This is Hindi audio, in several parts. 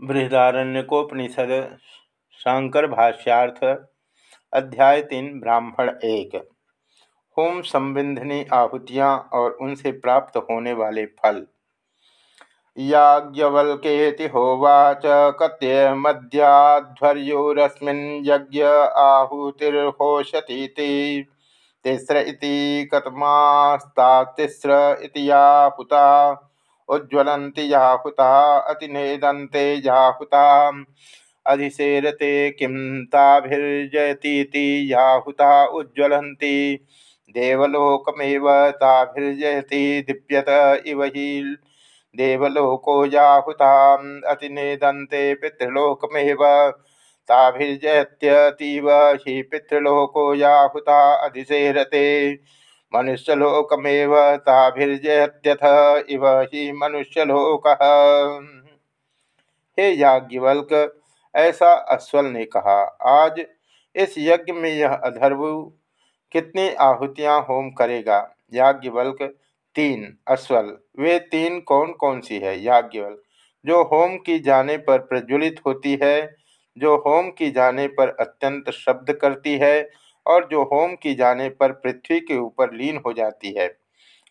बृहदारण्यकोपनिषद शांकर भाष्यार्थ अध्याय तीन, ब्राह्मण एक। होम संबंधनी आहुतियाँ और उनसे प्राप्त होने वाले फल। याज्ञवल्केति होवाच, कत्य मध्याध्वर्योरस्मिन् यज्ञ आहुतिर्होशतीति तिस्र इति कतमास्तातिस्र इति याहुता। उज्ज्वलन्ति याहुता, अतिनेदन्ते याहुता। अधिशेरते किं ताभिर्जयतीति याहुता उज्ज्वलन्ति। देवलोकमेव दीप्यत इव हि। देवलोको याहुता अतिनेदन्ते पितृलोकमेव ताभिर्जयत्यतीव हि। पितृलोको याहुता अधिशेरते मनुष्यलोकमेव ताभिर्जयत्यथ इव ही मनुष्यलोक। हे याज्ञवल्क, ऐसा अश्वल ने कहा, आज इस यज्ञ में यह अधर्व कितनी आहुतियाँ होम करेगा? याज्ञवल्क, तीन अश्वल वे तीन कौन कौन सी है? याज्ञवल जो होम की जाने पर प्रज्वलित होती है, जो होम की जाने पर अत्यंत शब्द करती है और जो होम की जाने पर पृथ्वी के ऊपर लीन हो जाती है,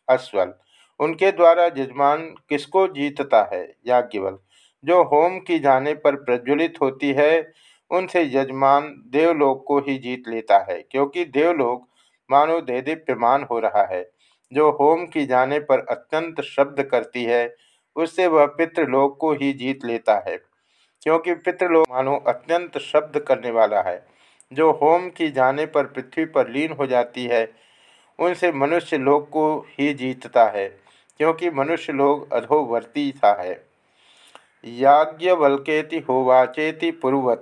अश्वल। उनके द्वारा यजमान किसको जीतता है? याज्ञवल। जो होम की जाने पर प्रज्वलित होती है, उनसे यजमान देवलोक को ही जीत लेता है, क्योंकि देवलोक मानो देदीप्यमान हो रहा है। जो होम की जाने पर अत्यंत शब्द करती है, उससे वह पितृलोक को ही जीत लेता है, क्योंकि पितृलोक मानो अत्यंत शब्द करने वाला है। जो होम की जाने पर पृथ्वी पर लीन हो जाती है, उनसे मनुष्य लोक को ही जीतता है, क्योंकि मनुष्य लोग अधोवर्ती सा है। याज्ञवल्केति होवाचेति पूर्वत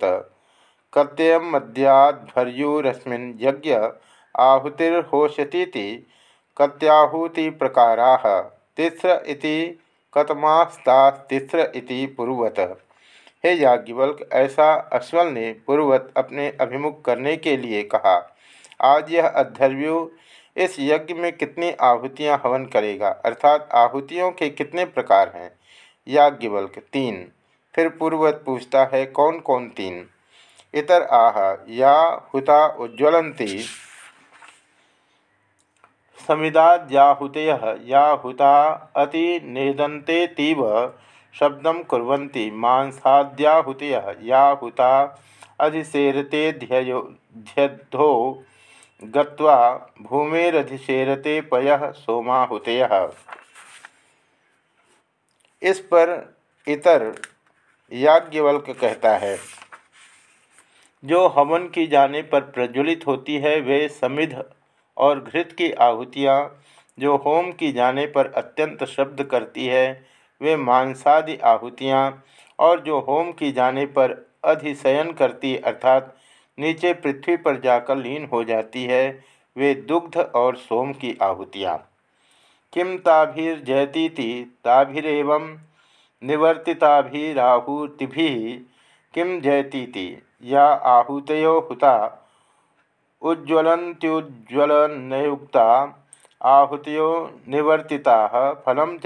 कत्यम मध्याध्वर्युरस्मिन् यज्ञ आहुतिर्होशतीति कत्याहुति प्रकारा, तिस्र इति कतमास्तास्तिस्र इति पूर्वत। हे याज्ञवल्क, ऐसा अश्वल ने पूर्वत अपने अभिमुख करने के लिए कहा। आज यह अध्वर्यु इस यज्ञ में कितनी आहुतियाँ हवन करेगा, अर्थात आहुतियों के कितने प्रकार हैं? याज्ञवल्क, तीन। फिर पूर्वत पूछता है कौन कौन तीन? इतर आह, या हुता उज्ज्वलंती समिदाद्याहुतय या हुता अति निदंते तीव शब्द कुरी मांसाद्याहुत याहुता अधिशेरते ध्यधो गत्वा भूमेरधिशेरते पय सोमाहुत इस पर इतर याज्ञवल्क कहता है, जो हवन की जाने पर प्रज्वलित होती है, वे समिध और घृत की आहुतियाँ, जो होम की जाने पर अत्यंत शब्द करती है वे मांसादि आहुतियाँ और जो होम की जाने पर अधिशयन करती अर्थात नीचे पृथ्वी पर जाकर लीन हो जाती है, वे दुग्ध और सोम की आहुतियाँ। किम ताभिर्जयती ताभिरव निवर्तिताभिराहुति किम जयती थी या आहूतो हुता? उज्ज्वलंत्युज्ज्वलनयुक्ता आहुतो निवर्तिता, फल च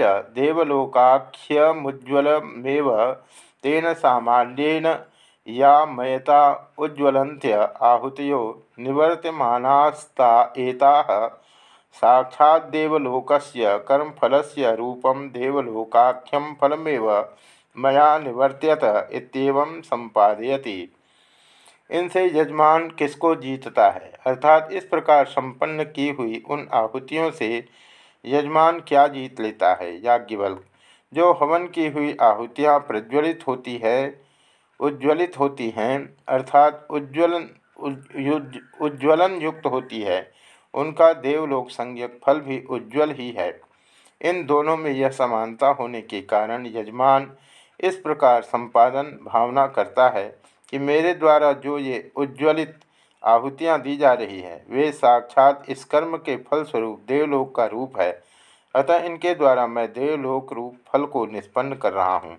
तेन सामान्येन या मयता उज्ज्वलन्त्य आहुतो निवर्तमानास्ता एताः। साक्षादेवलोकस्य कर्मफलस्य रूपं देवलोकाख्यम फलमेव मया निवर्त्यत इत्येवं इनसे यजमान किसको जीतता है? अर्थात इस प्रकार संपन्न की हुई उन आहुतियों से यजमान क्या जीत लेता है? याज्ञवल्क, जो हवन की हुई आहुतियाँ प्रज्वलित होती है, उज्ज्वलित होती हैं, अर्थात उज्ज्वलन उज्ज्वलन युक्त होती है। उनका देवलोक संज्ञक फल भी उज्ज्वल ही है। इन दोनों में यह समानता होने के कारण यजमान इस प्रकार संपादन भावना करता है। कि मेरे द्वारा जो ये उज्ज्वलित आहुतियाँ दी जा रही हैं, वे साक्षात इस कर्म के फलस्वरूप देवलोक का रूप है। अतः इनके द्वारा मैं देवलोक रूप फल को निष्पन्न कर रहा हूँ।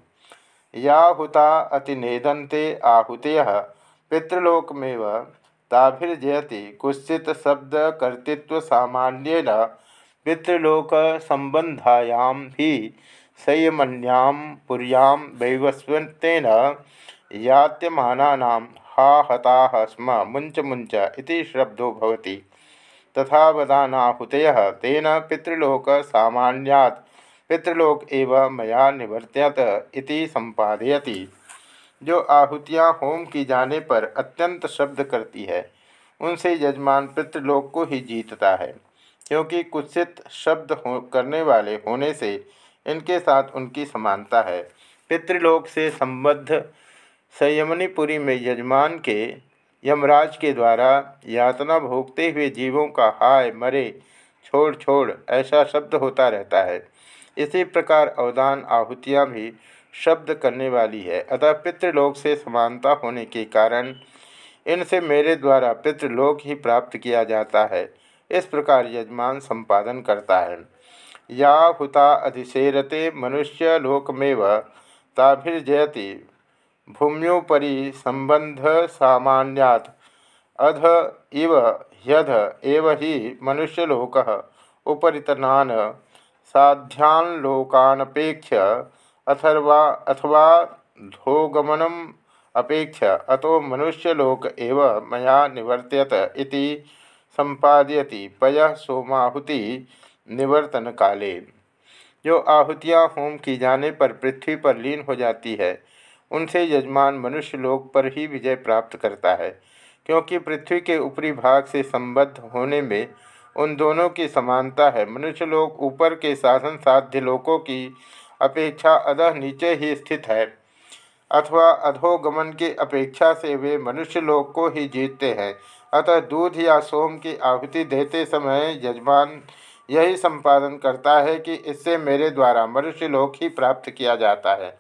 या हुता अतिनेदंते आहुतय पितृलोकमेव ताभिर्जयति कुत्सित शब्द कर्तृत्व सामान्य पितृलोक संबंधायाम भी संयमन्यां पुर्यां वैवस्वतेन यात्यमानानां हा हताः स्म मुंच मुंच इति शब्दो तथा वदानाहुतयः तेन पितृलोक एव मया निवर्त्यत इति संपादयति। जो आहुतियाँ होम की जाने पर अत्यंत शब्द करती है, उनसे यजमान पितृलोक को ही जीतता है, क्योंकि कुत्सित शब्द हो, करने वाले होने से इनके साथ उनकी समानता है। पितृलोक से संबद्ध संयमनीपुरी में यजमान के यमराज के द्वारा यातना भोगते हुए जीवों का हाय मरे, छोड़ छोड़, ऐसा शब्द होता रहता है। इसी प्रकार अवदान आहुतियाँ भी शब्द करने वाली है। अतः पितृलोक से समानता होने के कारण इनसे मेरे द्वारा पितृलोक ही प्राप्त किया जाता है। इस प्रकार यजमान संपादन करता है। या हुता अधिशेरते मनुष्य लोकमेव, ताभिर्जयति भूम्योपरी संबंध सामान्यात। अध इव ह्यध एव ही मनुष्यलोक उपरितनान साध्यान्लोकानपेक्ष अथर्वा अथवा धोगमनम अपेक्ष अतो मनुष्यलोक एव मया निवर्त्यत इति संपादयति पय सोमाहुति निवर्तन काले जो आहुतियाँ होम की जाने पर पृथ्वी पर लीन हो जाती है। उनसे यजमान मनुष्य लोक पर ही विजय प्राप्त करता है, क्योंकि पृथ्वी के ऊपरी भाग से संबद्ध होने में उन दोनों की समानता है। मनुष्य लोक ऊपर के साधन साध्य लोकों की अपेक्षा अधः नीचे ही स्थित है, अथवा अधोगमन की अपेक्षा से वे मनुष्य लोक को ही जीतते हैं। अतः दूध या सोम की आहुति देते समय यजमान यही संपादन करता है कि इससे मेरे द्वारा मनुष्य लोक ही प्राप्त किया जाता है।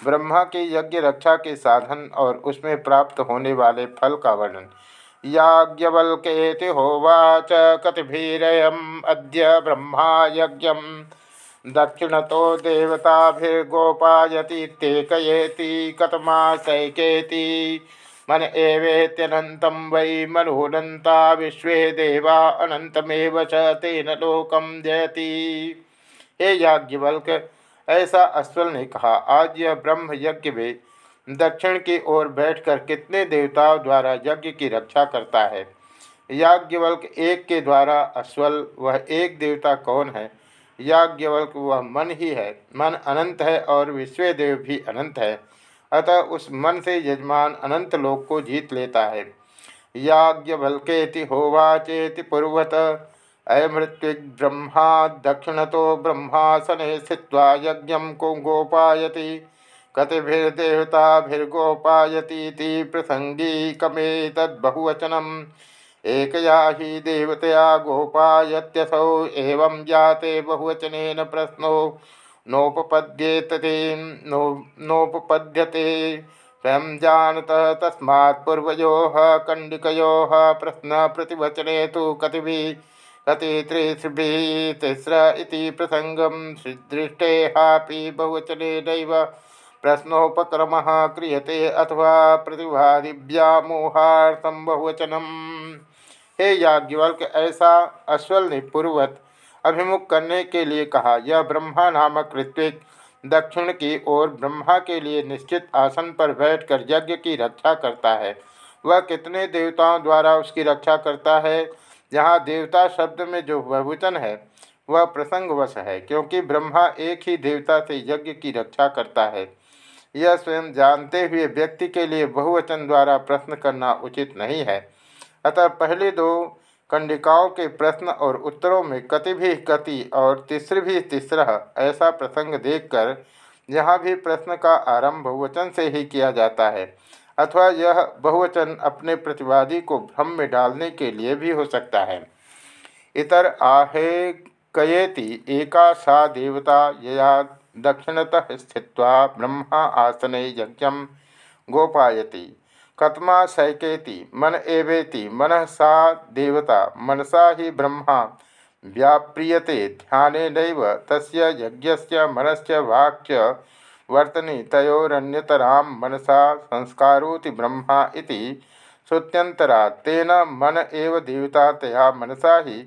ब्रह्मा के यज्ञ रक्षा के साधन और उसमें प्राप्त होने वाले फल का वर्णन। याज्ञवल्केति होवाच कतिभिरयम अद्य ब्रह्मा यज्ञ दक्षिण तो देवताभिर्गोपायती तेकयेति कतमाशैकेति मन एवेत्यनन्तं वै मनोनन्ता विश्वे देवा अनंतमेव च तेन लोकम जयति। हे याज्ञवल्क ऐसा अश्वल ने कहा, आज यह ब्रह्म यज्ञ में दक्षिण की ओर बैठकर कितने देवताओं द्वारा यज्ञ की रक्षा करता है? याज्ञवल्क एक के द्वारा अश्वल, वह एक देवता कौन है? याज्ञवल्क, वह मन ही है, मन अनंत है और विश्व देव भी अनंत है। अतः उस मन से यजमान अनंत लोक को जीत लेता है। याज्ञवल्केति होवाचेति पूर्वत अयमृत्विब्रह्मा दक्षिण तो ब्रह्मासने स्थित्वा यज्ञ को गोपायति कतिभिर्देवताभिर्गोपायती प्रसंगीकमेतद्बहुवचनम् एकया ही देवतया गोपायत्यसौ एवं जाते बहुवचन प्रश्नो नोपपद्येते नो, नोपपद्यते। स्वयं जानत तस्मात् पूर्वयोः कंडिकयोः प्रश्न प्रतिवचने तो कति कति त्रिस्भिः तिस्र इति प्रसंगम दृष्टेहापि बहुवचनेनैव प्रश्नोपक्रम क्रियते अथवा प्रतिवादिव्यामोहार्थम बहुवचनम। हे याज्ञवल्क, ऐसा अश्वल ने पूर्वत अभिमुख करने के लिए कहा, यह ब्रह्मा नामक ऋत्विक दक्षिण की ओर ब्रह्मा के लिए निश्चित आसन पर बैठकर यज्ञ की रक्षा करता है। वह कितने देवताओं द्वारा उसकी रक्षा करता है? यहाँ देवता शब्द में जो बहुवचन है, वह प्रसंगवश है, क्योंकि ब्रह्मा एक ही देवता से यज्ञ की रक्षा करता है। यह स्वयं जानते हुए व्यक्ति के लिए बहुवचन द्वारा प्रश्न करना उचित नहीं है। अतः पहले दो कंडिकाओं के प्रश्न और उत्तरों में कति भी कति और तीसरी भी तीसरा ऐसा प्रसंग देखकर, यहाँ भी प्रश्न का आरंभ बहुवचन से ही किया जाता है। अथवा यह बहुवचन अपने प्रतिवादी को भ्रम में डालने के लिए भी हो सकता है। इतर आहे कयेति, एका सा देवता यया दक्षिणतः स्थित्वा ब्रह्मा आसने यज्ञ गोपायती। कतमा सैकेति, मन एवेति, मन सा देवता, मनसा ही ब्रह्मा व्याप्रियते, ध्यान तस्य यज्ञस्य, मनस्य वाक्य वर्तनी तयोरन्यतरां मनसा संस्कारोति ब्रह्मा इति। श्रुत्यंतरा तेन मन एव देवता तया मनसा ही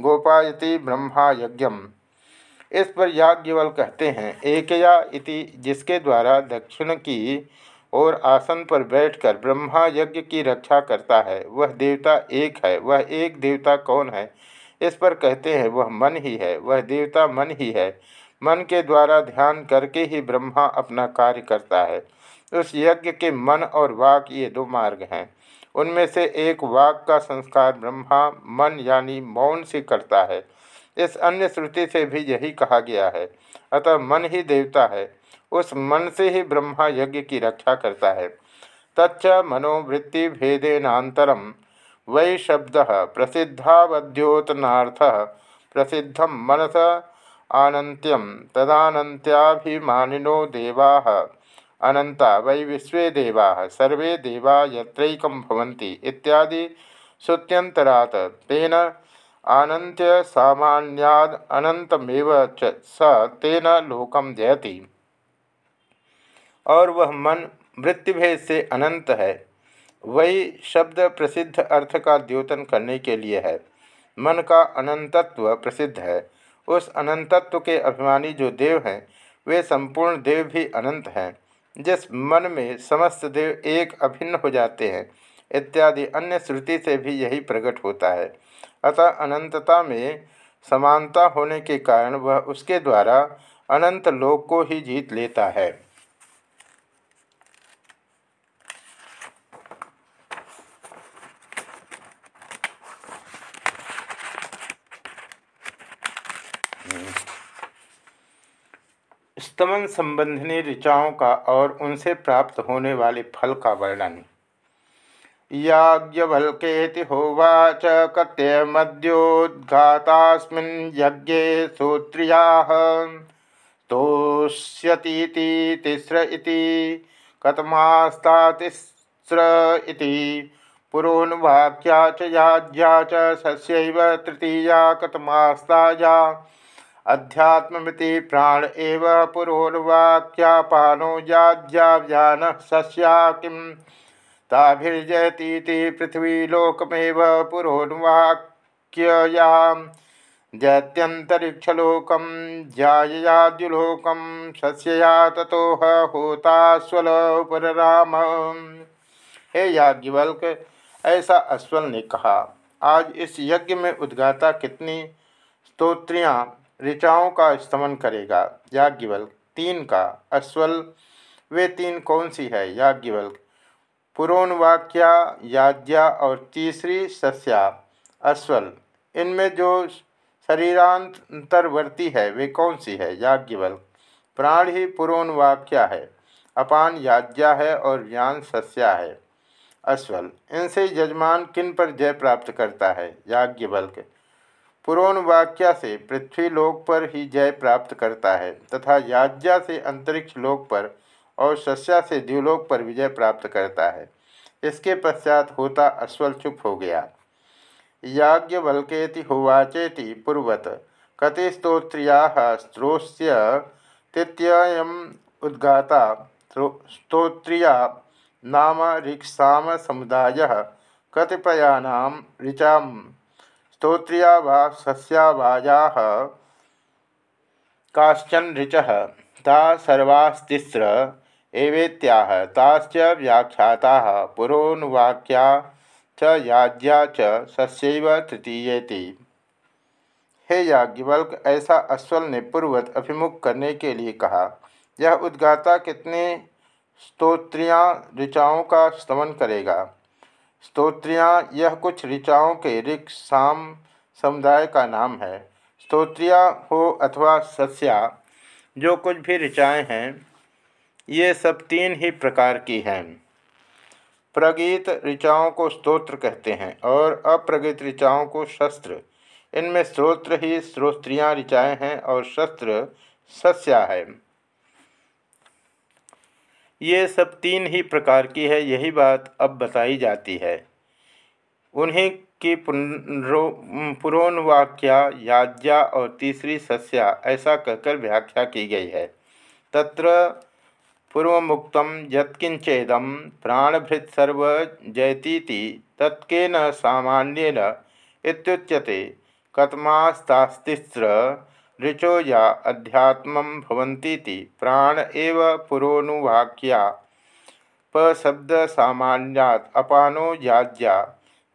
गोपायति ब्रह्मा यज्ञ इस पर याज्ञवल कहते हैं, एकया इति जिसके द्वारा दक्षिण की और आसन पर बैठकर ब्रह्मा यज्ञ की रक्षा करता है, वह देवता एक है, वह एक देवता कौन है? इस पर कहते हैं, वह मन ही है, वह देवता मन ही है। मन के द्वारा ध्यान करके ही ब्रह्मा अपना कार्य करता है। उस यज्ञ के मन और वाक ये दो मार्ग हैं। उनमें से एक वाक का संस्कार ब्रह्मा मन यानी मौन से करता है। इस अन्य श्रुति से भी यही कहा गया है। अतः मन ही देवता है। उस मन से ही ब्रह्मा यज्ञ की रक्षा करता है। तच्च मनोवृत्ति भेदेनातरम वै शब्द प्रसिद्धावध्योतनाथ प्रसिद्ध मनस आनंत्यम तदानंत्याभिमानिनो देवा। अनंता वै विश्व देवा, सर्वे देवा यत्रैकं भवन्ति इत्यादि श्रुत्यंतरात तेन आनंत्य सामान्याद अनंतमेव च स तेन लोकम जयति। और वह मन वृत्तिभेद से अनंत है। वही शब्द प्रसिद्ध अर्थ का द्योतन करने के लिए है। मन का अनंतत्व प्रसिद्ध है। उस अनंतत्व के अभिमानी जो देव हैं, वे संपूर्ण देव भी अनंत हैं, जिस मन में समस्त देव एक अभिन्न हो जाते हैं, इत्यादि अन्य श्रुति से भी यही प्रकट होता है। अतः अनंतता में समानता होने के कारण वह उसके द्वारा अनंत लोक को ही जीत लेता है। स्तमन संबंधिनी ऋचाओं का और उनसे प्राप्त होने वाले फल का वर्णन। याज्ञवल्केति होवाच कत्यमद्योद्घातास्मिन् यज्ञे श्रोत्रियाः तोष्यतीति तिस्र इति कतमास्ता तिस्र इति पुरोन्वाक्या च याज्ञा च सस्यैव तृतीया कतमास्ता या अध्यात्ममिति प्राण एव पुरोर्वाक्यापानो याज्ञाव्यान सस्या किं ताभिर्जयतीति पृथ्वीलोकमेव पुरोन्वाक्ययां जयत्यन्तरिक्षलोकं ज्याययाद्युलोकं सस्यया ततोह होतास्वलपरराम हे याज्ञवल्क, ऐसा अश्वल ने कहा, आज इस यज्ञ में उद्गाता कितनी स्तोत्रियाँ ऋचाओं का स्तमन करेगा। याज्ञवल्क तीन का अश्वल, वे तीन कौन सी है? याज्ञवल्क, पुरोन्वाक्या, याज्ञा और तीसरी सस्या, अश्वल। इनमें जो शरीरांतरवर्ती है, वे कौन सी है? याज्ञवल्क, प्राण ही पुरोन्वाक्या है। अपान याज्ञा है और ज्ञान सस्या है। अश्वल, इनसे यजमान किन पर जय प्राप्त करता है? याज्ञवल्क पुरोन्वाक्या से पृथ्वी लोक पर ही जय प्राप्त करता है तथा याज्ञा से अंतरिक्ष लोक पर और शस्या से द्व्यूलोक पर विजय प्राप्त करता है। इसके पश्चात होता अश्वल चुप हो गया। याज्ञवल्केति होवाचेति पूर्वत कति स्त्रोत्रिया स्त्रोस्य तृतीयम उद्गाता स्त्रोत्रिया नाम ऋक्षाम समुदाय कतिपयानाम ऋचा स्तोत्रिया वा सस्यावाजा काश्चन ऋच ता सर्वास्तिस्र, एवेत्याह, ताश्च व्याख्याता, पुरोन्वाक्या च याज्ञा च सस्यैव तृतीयेति। हे याज्ञवल्क, ऐसा अश्वल ने पूर्वत अभिमुख करने के लिए कहा, यह उद्गाता कितने स्तोत्रियाँ ऋचाओं का स्तमन करेगा? स्तोत्रियाँ, यह कुछ ऋचाओं के ऋक साम समुदाय का नाम है। स्तोत्रिया हो अथवा सस्या, जो कुछ भी ऋचाएँ हैं, ये सब तीन ही प्रकार की हैं। प्रगीत ऋचाओं को स्तोत्र कहते हैं और अप्रगीत ऋचाओं को शस्त्र। इनमें स्त्रोत्र ही स्त्रोत्रियाँ ऋचाएँ हैं और शस्त्र सस्या है। ये सब तीन ही प्रकार की है, यही बात अब बताई जाती है। उन्हीं की पुरोन्वाक्या याज्ञा और तीसरी सस्या, ऐसा कहकर व्याख्या की गई है। तत्र पूर्वमुक्त यत्किंचेदम प्राणभृत सर्व जयतीति, तत्केन सामान्यन इत्युच्यते कतमास्तास्तिस्र ऋचो या अध्यात्म भवन्तीति, प्राण एव पुरोनुवाक्या पशब्द सामान्यात अपानो याज्या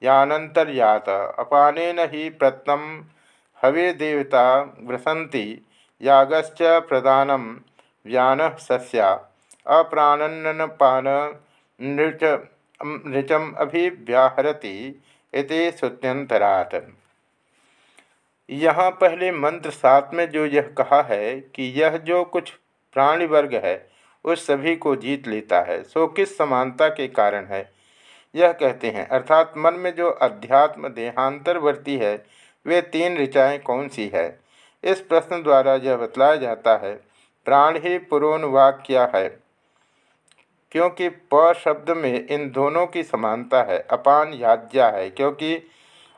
यानंतर्यात अपानेन ही प्रत्नम हवे देवता ग्रसन्ति, यागश्च प्रदानम व्यान सस्या। अप्राणन्नपान नृच नृचम अभिव्याहरति इति श्रुत्यंतरात यहाँ पहले मंत्र सात में जो यह कहा है कि यह जो कुछ प्राणी वर्ग है, उस सभी को जीत लेता है, सो किस समानता के कारण है? यह कहते हैं, अर्थात मन में जो अध्यात्म देहांतरवर्ती है, वे तीन ऋचाएँ कौन सी है? इस प्रश्न द्वारा यह बतलाया जाता है, प्राण ही पुरोनुवाक क्या है, क्योंकि प शब्द में इन दोनों की समानता है, अपान याज्ञा है, क्योंकि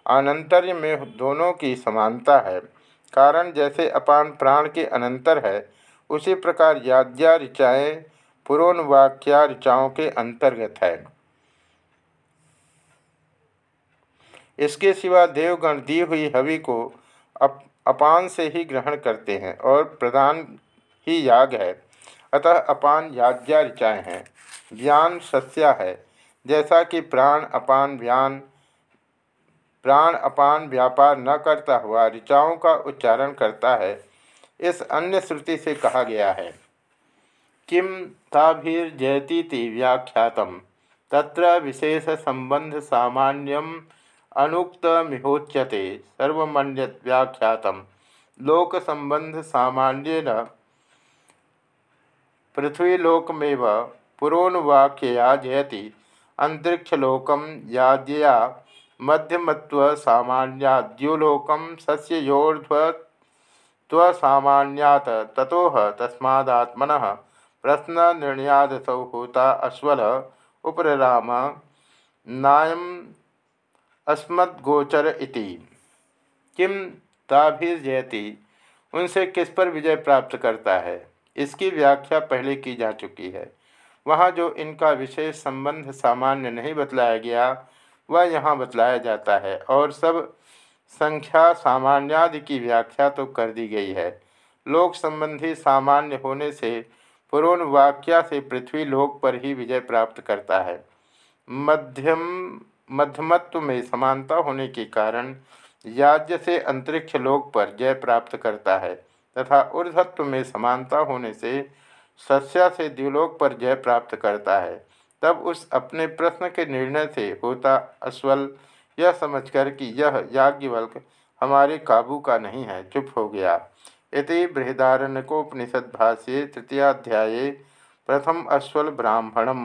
अनंतर्य में दोनों की समानता है। कारण जैसे अपान प्राण के अनंतर है उसी प्रकार याज्ञा ऋचाएँ पुरोन्वाक्या ऋचाओं के अंतर्गत है। इसके सिवा देवगण दी हुई हवि को अप, अपान से ही ग्रहण करते हैं और प्रधान ही याग है। अतः अपान याज्ञा ऋचाएँ हैं। ज्ञान सस्या है जैसा कि प्राण अपान व्यान प्राण अपान व्यापार न करता हुआ ऋचाओं का उच्चारण करता है। इस अन्य श्रुति से कहा गया है। किम ताभिर्जयती व्याख्यात तत्र विशेष संबंध सामान्यम अनुक्त मिहोच्यते सर्वमन्यत व्याख्यात लोक संबंध सामान्यन पृथ्वीलोकमेव पुरोन्वाक्यया जयति। अंतरिक्षलोकम याद्यया मध्यमत्व सामान्याद्युलोकम सस्योर्ध्वसामान्यात ततोह प्रश्न निर्णयादसौ होता अश्वल उपराम नायम अस्मद्गोचर इति। किम ताभिर्जयति? उनसे किस पर विजय प्राप्त करता है? इसकी व्याख्या पहले की जा चुकी है। वहाँ जो इनका विशेष संबंध सामान्य नहीं बतलाया गया वह यहाँ बतलाया जाता है और सब संख्या सामान्यादि की व्याख्या तो कर दी गई है। लोक संबंधी सामान्य होने से पुरोन्वाक्या से पृथ्वी लोक पर ही विजय प्राप्त करता है। मध्यम, मध्यमत्व में समानता होने के कारण याज्य से अंतरिक्ष लोक पर जय प्राप्त करता है तथा ऊर्धत्व में समानता होने से सस्या से द्विलोक पर जय प्राप्त करता है। तब उस अपने प्रश्न के निर्णय से होता अश्वल यह समझकर कि यह याज्ञवल्क हमारे काबू का नहीं है, चुप हो गया। इति बृहदारण्यकोपनिषद भाष्ये तृतीयाध्याये प्रथम अश्वल ब्राह्मणम।